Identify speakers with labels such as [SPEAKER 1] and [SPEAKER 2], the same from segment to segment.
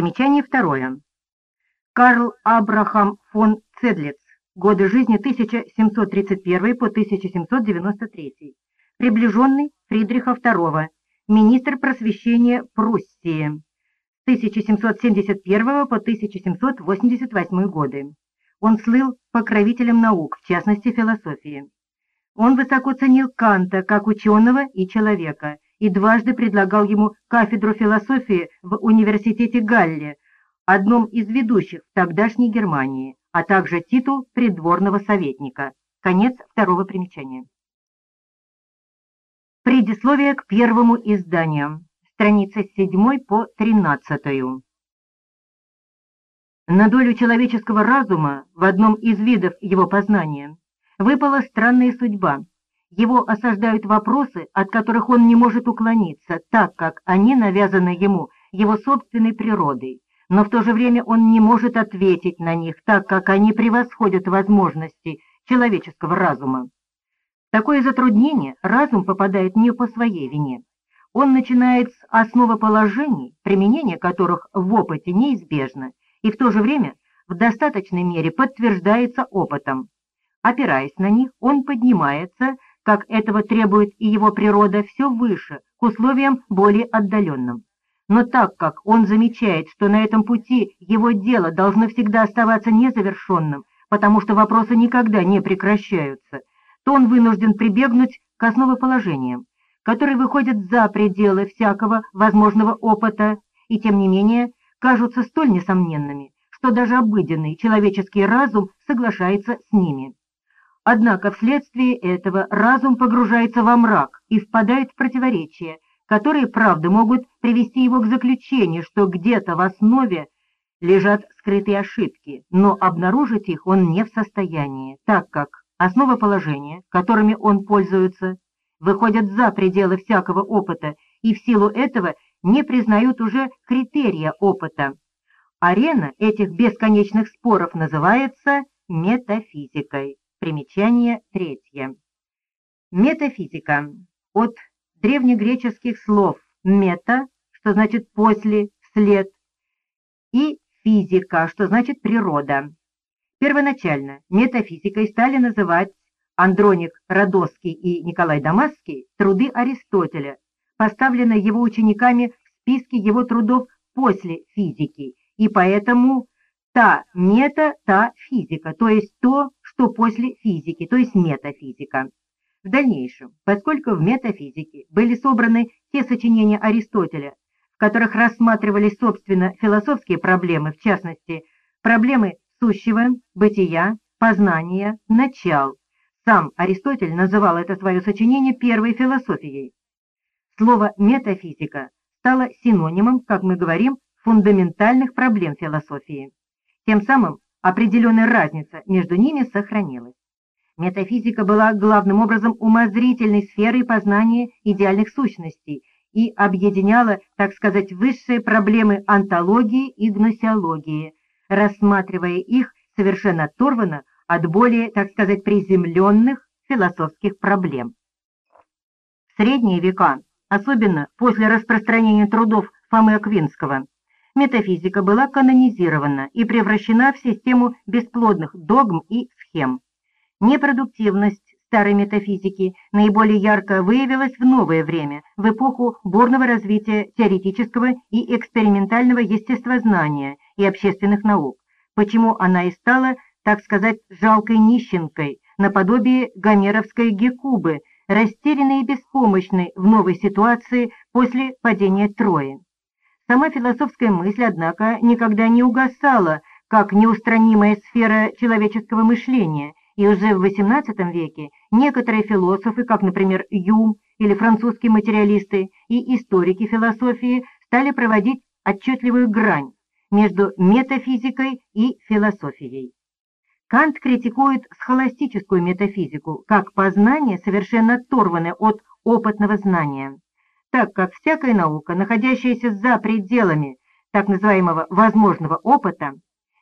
[SPEAKER 1] Примечание второе. Карл Абрахам фон Цедлиц. Годы жизни 1731 по 1793. Приближенный Фридриха II. Министр просвещения Пруссии. С 1771 по 1788 годы. Он слыл покровителем наук, в частности философии. Он высоко ценил Канта как ученого и человека и дважды предлагал ему кафедру философии в университете Галле, одном из ведущих тогдашней Германии, а также титул придворного советника. Конец второго примечания. Предисловие к первому изданию. Страница с 7 по 13. На долю человеческого разума в одном из видов его познания выпала странная судьба. Его осаждают вопросы, от которых он не может уклониться, так как они навязаны ему его собственной природой, но в то же время он не может ответить на них, так как они превосходят возможности человеческого разума. Такое затруднение разум попадает не по своей вине. Он начинает с основоположений, применение которых в опыте неизбежно, и в то же время в достаточной мере подтверждается опытом. Опираясь на них, он поднимается, как этого требует и его природа, все выше, к условиям более отдаленным. Но так как он замечает, что на этом пути его дело должно всегда оставаться незавершенным, потому что вопросы никогда не прекращаются, то он вынужден прибегнуть к основоположениям, которые выходят за пределы всякого возможного опыта и, тем не менее, кажутся столь несомненными, что даже обыденный человеческий разум соглашается с ними. Однако вследствие этого разум погружается во мрак и впадает в противоречия, которые, правда, могут привести его к заключению, что где-то в основе лежат скрытые ошибки, но обнаружить их он не в состоянии, так как основоположения, которыми он пользуется, выходят за пределы всякого опыта и в силу этого не признают уже критерия опыта. Арена этих бесконечных споров называется метафизикой. Примечание третье. Метафизика. От древнегреческих слов «мета», что значит «после», «вслед», и «физика», что значит «природа». Первоначально метафизикой стали называть Андроник Родосский и Николай Дамасский труды Аристотеля, поставленные его учениками в списке его трудов после физики, и поэтому та мета, та физика, то есть то, что после физики, то есть метафизика. В дальнейшем, поскольку в метафизике были собраны те сочинения Аристотеля, в которых рассматривались, собственно, философские проблемы, в частности, проблемы сущего, бытия, познания, начал. Сам Аристотель называл это свое сочинение первой философией. Слово «метафизика» стало синонимом, как мы говорим, фундаментальных проблем философии. Тем самым определенная разница между ними сохранилась. Метафизика была главным образом умозрительной сферой познания идеальных сущностей и объединяла, так сказать, высшие проблемы антологии и гносеологии, рассматривая их совершенно оторванно от более, так сказать, приземленных философских проблем. В средние века, особенно после распространения трудов Фомы Аквинского, метафизика была канонизирована и превращена в систему бесплодных догм и схем. Непродуктивность старой метафизики наиболее ярко выявилась в новое время, в эпоху бурного развития теоретического и экспериментального естествознания и общественных наук, почему она и стала, так сказать, жалкой нищенкой, наподобие гомеровской Гекубы, растерянной и беспомощной в новой ситуации после падения Трои. Сама философская мысль, однако, никогда не угасала, как неустранимая сфера человеческого мышления, и уже в XVIII веке некоторые философы, как, например, Юм или французские материалисты и историки философии, стали проводить отчетливую грань между метафизикой и философией. Кант критикует схоластическую метафизику как познание, совершенно оторванное от опытного знания так как всякая наука, находящаяся за пределами так называемого возможного опыта,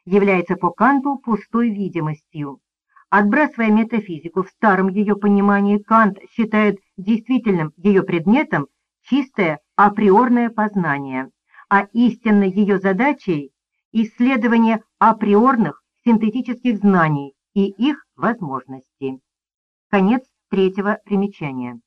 [SPEAKER 1] является по Канту пустой видимостью. Отбрасывая метафизику в старом ее понимании, Кант считает действительным ее предметом чистое априорное познание, а истинной ее задачей – исследование априорных синтетических знаний и их возможностей. Конец третьего примечания.